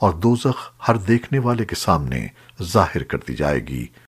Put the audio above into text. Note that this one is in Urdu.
اور دوزخ ہر دیکھنے والے کے سامنے ظاہر کر دی جائے گی۔